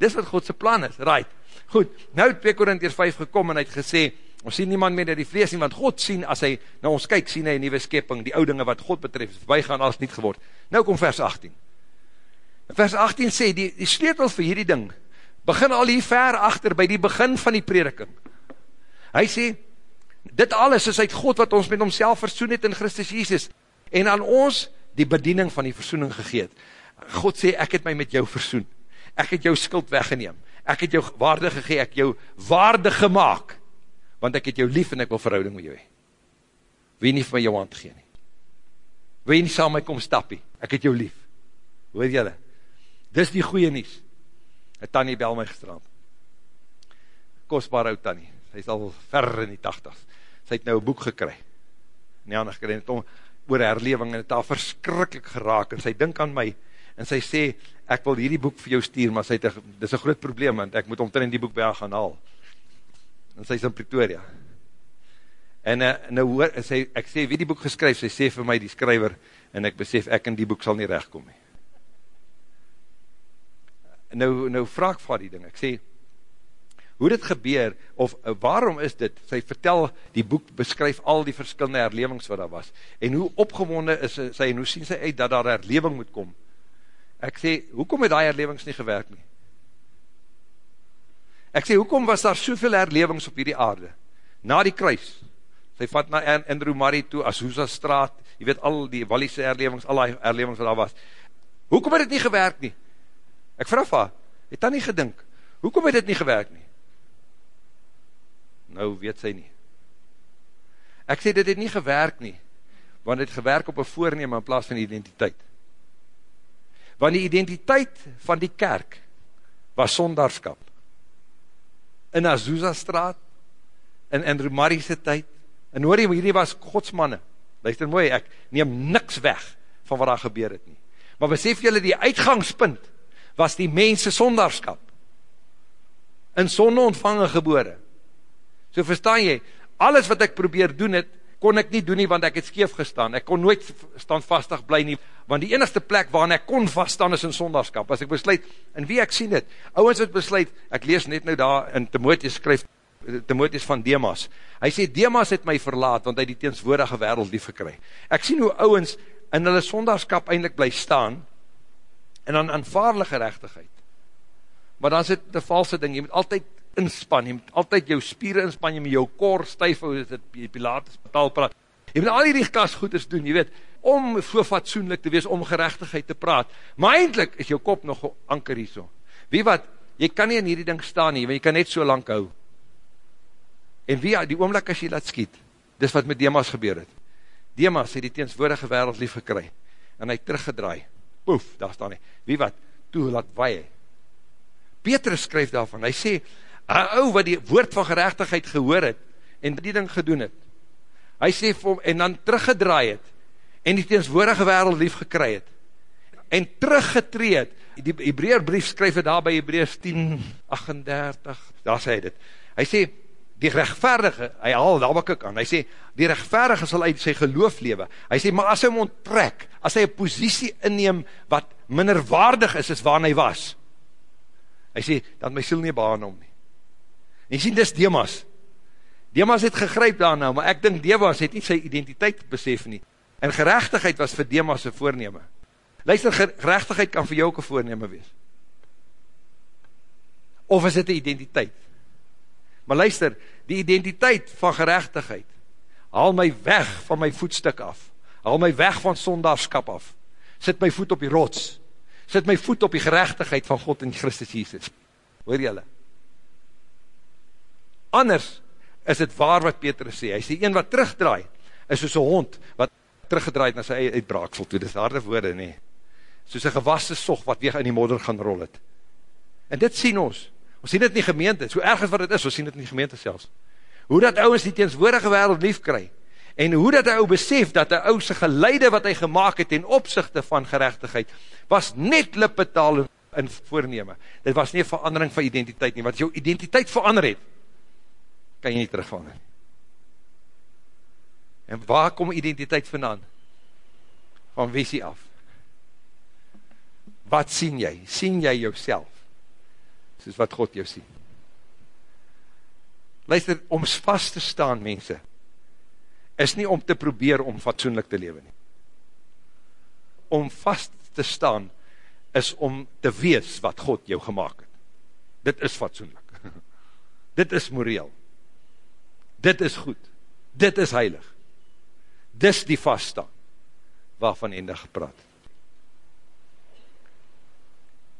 Speaker 2: Dis wat Godse plan is, right. Goed, nou 2 Korintiërs 5 gekom en hy het gesê, ons sien niemand meer die vlees nie, want God sien, as hy na ons kyk, sien hy een nieuwe skeping, die oudinge wat God betref, wij gaan alles niet geword. Nou kom vers 18. Vers 18 sê, die, die sleutel vir hierdie ding, begin al hier ver achter, by die begin van die prediking. Hy sê, dit alles is uit God wat ons met homself versoen het in Christus Jesus, en aan ons die bediening van die versoening gegeet. God sê, ek het my met jou versoen. Ek het jou skuld weggeneem. Ek het jou waarde gegee, ek jou waarde gemaakt. Want ek het jou lief en ek wil verhouding met jou hee. Wil jy nie vir my jou hand gee nie? Wil jy nie saam my kom stappie? Ek het jou lief. Hoor jylle? Dis die goeie nies. Een Tanny bel my gestraand. Kostbaar oud Tanny. Sy is al ver in die tachtigs. Sy het nou een boek gekry. Nie aan gekry. En het om, oor herleving en het daar verskrikkelijk geraak en sy dink aan my en sy sê, ek wil hierdie boek vir jou stuur, maar sy het, dit is een groot probleem, want ek moet omtrent die boek by haar gaan haal. En sy is in Pretoria. En uh, nou hoor, sy, ek sê, wie die boek geskryf, sy sê vir my die skryver, en ek besef, ek in die boek sal nie rechtkom nie. Nou, nou vraag vir die ding, ek sê, hoe dit gebeur, of uh, waarom is dit, sy vertel, die boek beskryf al die verskillende herlevings wat daar was, en hoe opgewonde is sy, en hoe sien sy uit, dat daar herleving moet kom, ek sê, hoekom het die herlevings nie gewerk nie? Ek sê, hoekom was daar soveel herlevings op hierdie aarde, na die kruis, sy vat na Andrew Murray toe, Azusa straat, jy weet al die Wallise herlevings, al die herlevings wat daar was, hoekom het dit nie gewerk nie? Ek vraag van, het dan nie gedink, hoekom het dit nie gewerk nie? nou weet sy nie. Ek sê, dit het nie gewerk nie, want het gewerk op een voorneem in plaas van identiteit. Want die identiteit van die kerk was sondarskap. In Azusa straat, in Andrew Murray's tyd, en hoor jy, hierdie was godsmanne. Luister mooi, ek neem niks weg van wat daar gebeur het nie. Maar besef jylle, die uitgangspunt was die mense sondarskap. In sonde ontvangen gebore. So verstaan jy, alles wat ek probeer doen het, kon ek nie doen nie, want ek het skeef gestaan. Ek kon nooit standvastig bly nie, want die enigste plek waarin ek kon vaststaan is in sondagskap. As ek besluit, en wie ek sien het, ouwens het besluit, ek lees net nou daar in Timotheus skryf, Timotheus van Demas. Hy sê, Demas het my verlaat, want hy die teenswoordige wereld lief gekry. Ek sien hoe ouwens in hulle sondagskap eindelijk bly staan, en dan aanvaarde gerechtigheid. Maar dan is dit die valse ding, jy moet altyd inspan, jy moet altyd jou spieren inspan, jy moet jou kor stuif, is dit, jy pilates betaal praat, jy moet al die klas goeders doen, jy weet, om so fatsoenlik te wees, om gerechtigheid te praat, maar eindelijk is jou kop nog anker hier so, wie wat, jy kan nie in hierdie ding staan nie, want jy kan net so lang hou, en wie, die oomlik as jy laat skiet, dis wat met Demas gebeur het, Demas het die teenswoordige wereld lief gekry, en hy teruggedraai, poef, daar staan hy, wie wat, toe laat waai, Petrus skryf daarvan, hy sê, een ou wat die woord van gerechtigheid gehoor het, en die ding gedoen het, hy sê vir hom, en dan teruggedraai het, en die teenswoordige wereld lief gekry het, en teruggetree het, die Hebreerbrief skryf het daar by Hebreers 10, 38, daar sê hy dit, hy sê, die rechtvaardige, hy haal ek aan, hy sê, die rechtvaardige sal uit sy geloof lewe, hy sê, maar as hy hom onttrek, as hy een posiesie inneem, wat minder waardig is, as waar hy was, hy sê, dan my siel nie baan om nie, En jy sien, dis Demas. Demas het gegryp daarna, maar ek dink Demas het nie sy identiteit besef nie. En gerechtigheid was vir Demas sy voorneme. Luister, gerechtigheid kan vir jou ook een voorneme wees. Of is dit een identiteit? Maar luister, die identiteit van gerechtigheid, haal my weg van my voetstuk af, haal my weg van sondagskap af, sit my voet op die rots, sit my voet op die gerechtigheid van God in Christus Jesus. Hoor jylle? Anders is het waar wat Petrus sê, hy sê, een wat terugdraai, is soos een hond, wat teruggedraaid na sy uitbraaksel toe, dit is harde woorde, nee, soos een gewasse sog, wat weer in die modder gaan rol het. En dit sien ons, ons sien dit in die gemeente, so ergens wat het is, ons sien dit in die gemeente selfs. Hoe dat ouwens die teenswoordige wereld lief kry, en hoe dat hy ou besef, dat die ou sy geleide wat hy gemaakt het, in opzichte van gerechtigheid, was net lippetaal in voorneme. Dit was nie verandering van identiteit nie, want jou identiteit verander het, kan jy nie terugvang. En waar kom identiteit vandaan? Van visie af. Wat sien jy? Sien jy jouself? Soos wat God jou sien. Luister, om vast te staan, mense, is nie om te probeer om fatsoenlik te leven nie. Om vast te staan, is om te wees wat God jou gemaakt het. Dit is fatsoenlik. Dit is moreel. Dit is goed. Dit is heilig. Dis die vaststaan, waarvan ende gepraat.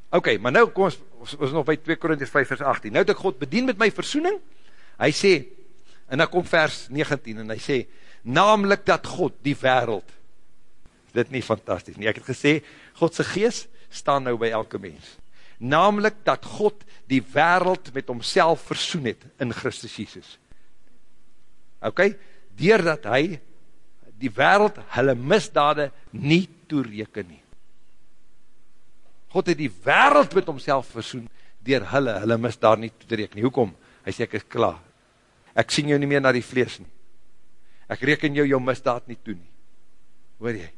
Speaker 2: Ok, maar nou kom ons, ons nog by 2 Korinties 5 vers 18. Nou het ek God bedien met my versoening. Hy sê, en dan kom vers 19, en hy sê, namelijk dat God die wereld, dit nie fantastisch nie, ek het gesê, Godse geest staan nou by elke mens. Namelijk dat God die wereld met homself versoen het in Christus Jesus. Ok, doordat hy die wereld hulle misdade nie toereken nie. God het die wereld met homself versoen, dier hulle, hulle misdade nie toereken nie. Hoekom? Hy sê, ek is klaar. Ek sien jou nie meer na die vlees nie. Ek reken jou jou misdaad nie toe nie. Hoor jy?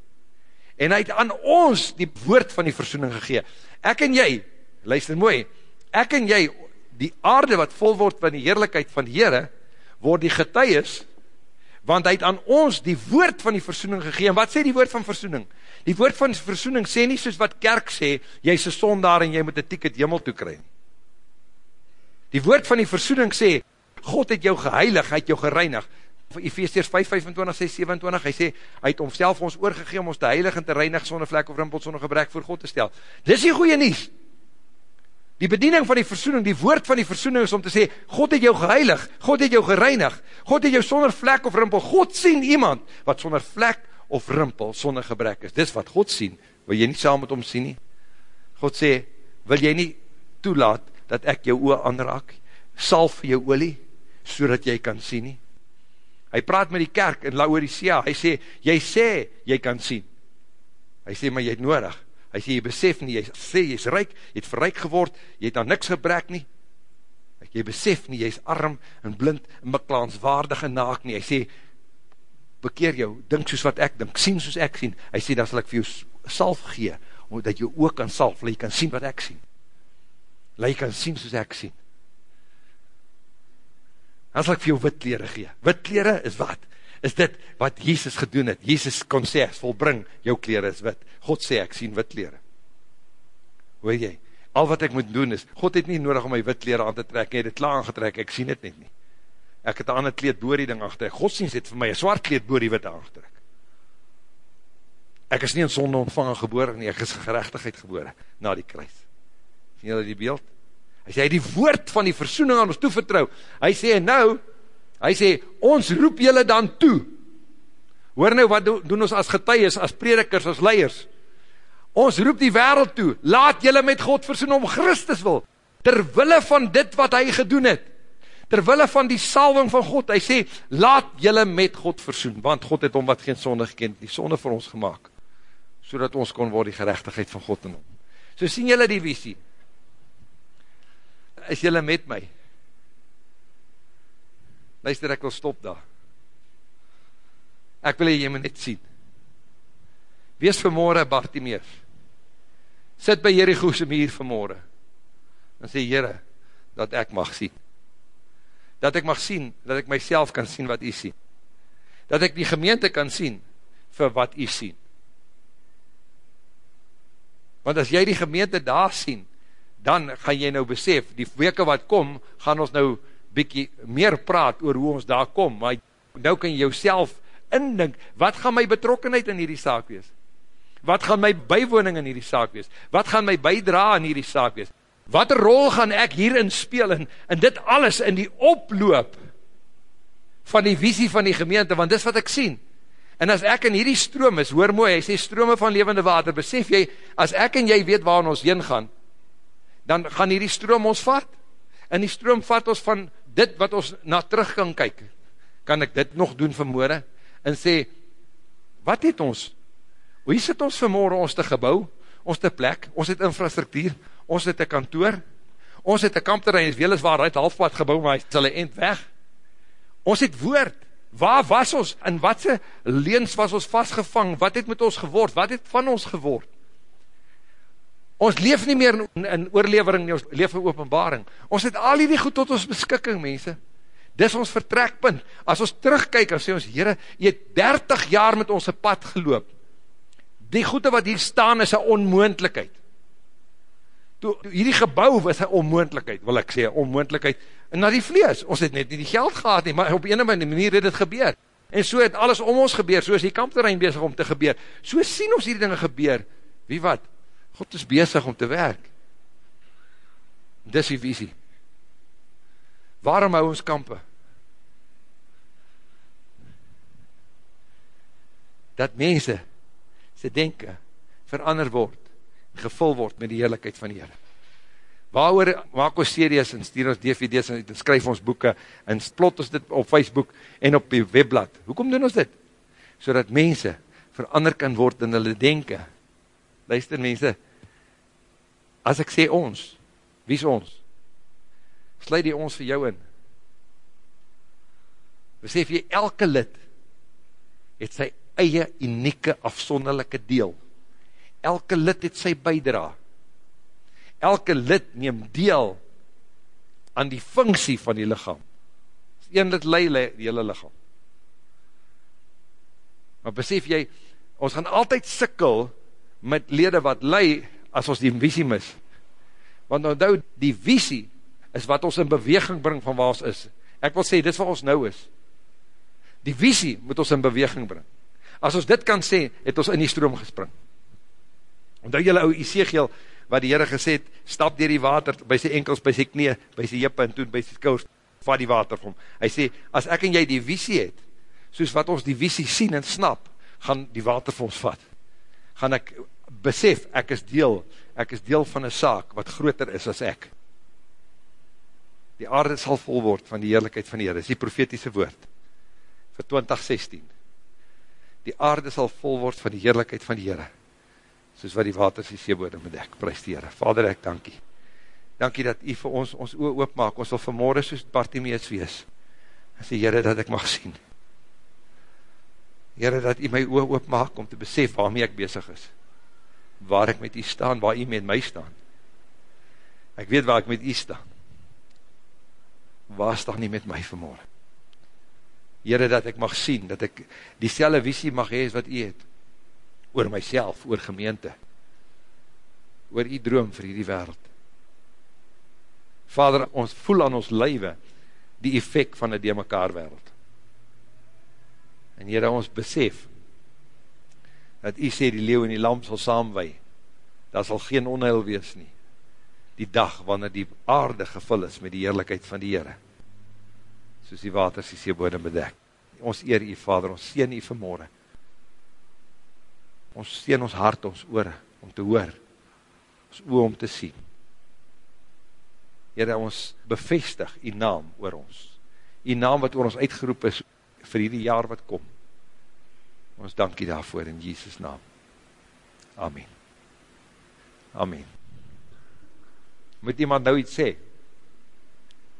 Speaker 2: En hy het aan ons die woord van die versoening gegeen. Ek en jy, luister mooi, ek en jy, die aarde wat vol word van die heerlijkheid van die Heere, word die getuies want hy het aan ons die woord van die versoening gegeen. Wat sê die woord van versoening? Die woord van versoening sê nie soos wat kerk sê, jy is een sondaar en jy moet een ticket jimmel toe kry. Die woord van die versoening sê, God het jou geheilig, hy het jou gereinig. Ephesians 5, 25, 6, 27, hy sê, hy het omself ons oorgegeen om ons te heilig en te reinig, sonder vlek of rimpel, sonder gebrek voor God te stel. Dis die goeie nies. Die bediening van die versoening, die woord van die versoening is om te sê, God het jou geheilig, God het jou gereinig, God het jou sonder vlek of rimpel, God sien iemand wat sonder vlek of rimpel, sonder gebrek is. Dis wat God sien, wil jy nie saam met hom sien nie? God sê, wil jy nie toelaat, dat ek jou oor aanraak, sal vir jou olie, so dat jy kan sien nie? Hy praat met die kerk in Laodicea, hy sê, jy sê, jy kan sien. Hy sê, maar jy het nodig, hy sê, jy besef nie, jy sê, jy is rijk, jy het verrijk geword, jy het aan niks gebrek nie, jy besef nie, jy is arm en blind en beklaanswaardig en naak nie, hy sê, bekeer jou, dink soos wat ek dink, sien soos ek sien, hy sê, dan sal ek vir jou salf gee, omdat jy ook kan salf, dat jy kan sien wat ek sien, dat jy kan sien soos ek sien, dan sal ek vir jou witkleren gee, witkleren is wat? is dit wat Jesus gedoen het. Jesus kon sê, volbring, jou kleren is wit. God sê, ek sien wit kleren. Hoor jy? Al wat ek moet doen is, God het nie nodig om my wit kleren aan te trek, hy het het klaar aangetrek, ek sien het net nie. Ek het een ander kleed boor die ding aangetrek. God sien het vir my, een zwart kleed boor die wit aangetrek. Ek is nie in sonde ontvangen geboren nie, ek is gerechtigheid geboren, na die kruis. Sien jy die beeld? Hy sê, hy die woord van die versoening aan ons toevertrouw. Hy sê, nou, Hy sê, ons roep julle dan toe. Hoor nou, wat doen ons as getuies, as predikers, as leiers? Ons roep die wereld toe, laat julle met God versoen om Christus wil, terwille van dit wat hy gedoen het, terwille van die salving van God, hy sê, laat julle met God versoen, want God het om wat geen sonde gekend, die sonde vir ons gemaakt, so ons kon word die gerechtigheid van God in hom. So sien julle die visie, is julle met my, luister ek wil stop daar, ek wil jy my net sien, wees vanmorgen Bartimeus, sit by Jericho se muur vanmorgen, en sê Heere, dat ek mag sien, dat ek mag sien, dat ek myself kan sien wat jy sien, dat ek die gemeente kan sien, vir wat jy sien, want as jy die gemeente daar sien, dan gaan jy nou besef, die weke wat kom, gaan ons nou bykie meer praat oor hoe ons daar kom, maar nou kan jy jouself indink, wat gaan my betrokkenheid in hierdie saak wees? Wat gaan my bywoning in hierdie saak wees? Wat gaan my bydra in hierdie saak wees? Wat rol gaan ek hierin speel in, in dit alles in die oploop van die visie van die gemeente, want dis wat ek sien. En as ek in hierdie stroom is, hoor mooi, hy sê strome van levende water, besef jy, as ek en jy weet waar ons heen gaan, dan gaan hierdie stroom ons vat. En die stroom vat ons van dit wat ons na terug kan kyk. Kan ek dit nog doen vanmorgen? En sê, wat het ons? Hoe sit ons vanmorgen ons te gebouw? Ons te plek? Ons het infrastructuur? Ons het een kantoor? Ons het een kampterrein, weliswaar uit halfpad gebouw, maar hy sal een eind weg. Ons het woord waar was ons, in wat se leens was ons vastgevang, wat het met ons geword, wat het van ons geword? Ons leef nie meer in, in oorlevering nie, ons leef in openbaring. Ons het al hierdie goed tot ons beskikking, mense. Dis ons vertrekpunt. As ons terugkyk en sê ons, Heere, jy het 30 jaar met ons pad geloop. Die goede wat hier staan is een onmoendlikheid. Toe, toe hierdie gebouw was een onmoendlikheid, wil ek sê, onmoendlikheid en na die vlees, ons het net nie die geld gehad nie, maar op ene manier het het gebeur, en so het alles om ons gebeur, so is die kampterrein bezig om te gebeur, so sien ons hierdie dinge gebeur, wie wat, God is bezig om te werk, dis die visie, waarom hou ons kampe, dat mense, se denken, verander word, gevul word met die heerlijkheid van die Heere, Waarover maak ons series en stuur ons DVD's en skryf ons boeken en plot ons dit op Facebook en op die webblad. Hoekom doen ons dit? So dat mense verander kan word in hulle denken. Luister mense, as ek sê ons, wie is ons? Sluit die ons vir jou in. Besef jy, elke lid het sy eie unieke afsonderlijke deel. Elke lid het sy bijdraag elke lid neem deel aan die funksie van die lichaam. Een lid lei die hele lichaam. Maar besef jy, ons gaan altyd sikkel met lede wat lei as ons die visie mis. Want nou die visie is wat ons in beweging bring van waar ons is. Ek wil sê, dit is wat ons nou is. Die visie moet ons in beweging bring. As ons dit kan sê, het ons in die stroom gespring. Omdat jylle ou Ezekiel wat die Heere gesê het, stap dier die water, by sy enkels, by sy knie, by sy jippe, en toen by sy skous, vat die water vir hom. Hy sê, as ek en jy die visie het, soos wat ons die visie sien en snap, gaan die water vir ons vat. Gaan ek besef, ek is deel, ek is deel van een saak, wat groter is as ek. Die aarde sal vol word van die heerlijkheid van die Heere, is die profetiese woord, vir 2016. Die aarde sal vol word van die heerlijkheid van die Heere soos wat die waters die seebode bedek, prijs die Heere. Vader, ek dankie. Dankie dat u vir ons ons oor oopmaak, ons wil vanmorgen soos Bartimeus wees, en sê, Heere, dat ek mag sien. Heere, dat u my oor oopmaak, om te besef waarmee ek bezig is, waar ek met u staan, waar u met my staan. Ek weet waar ek met u staan. Waar staan nie met my vanmorgen? Heere, dat ek mag sien, dat ek die visie mag hees wat u het, oor myself, oor gemeente, oor die droom vir die wereld. Vader, ons voel aan ons lywe die effect van die mekaar wereld. En Heere, ons besef, dat u sê die leeuw en die lam sal saamwee, daar sal geen onheil wees nie, die dag wanneer die aarde gevul is met die heerlijkheid van die Heere, soos die waters die seebode bedek. Ons eer u, Vader, ons sien u vanmorgen, ons steen ons hart, ons oor, om te hoor, ons oor om te sien. Heere, ons bevestig die naam oor ons, die naam wat oor ons uitgeroep is, vir die jaar wat kom. Ons dankie daarvoor in Jesus naam. Amen. Amen. Moet iemand nou iets sê?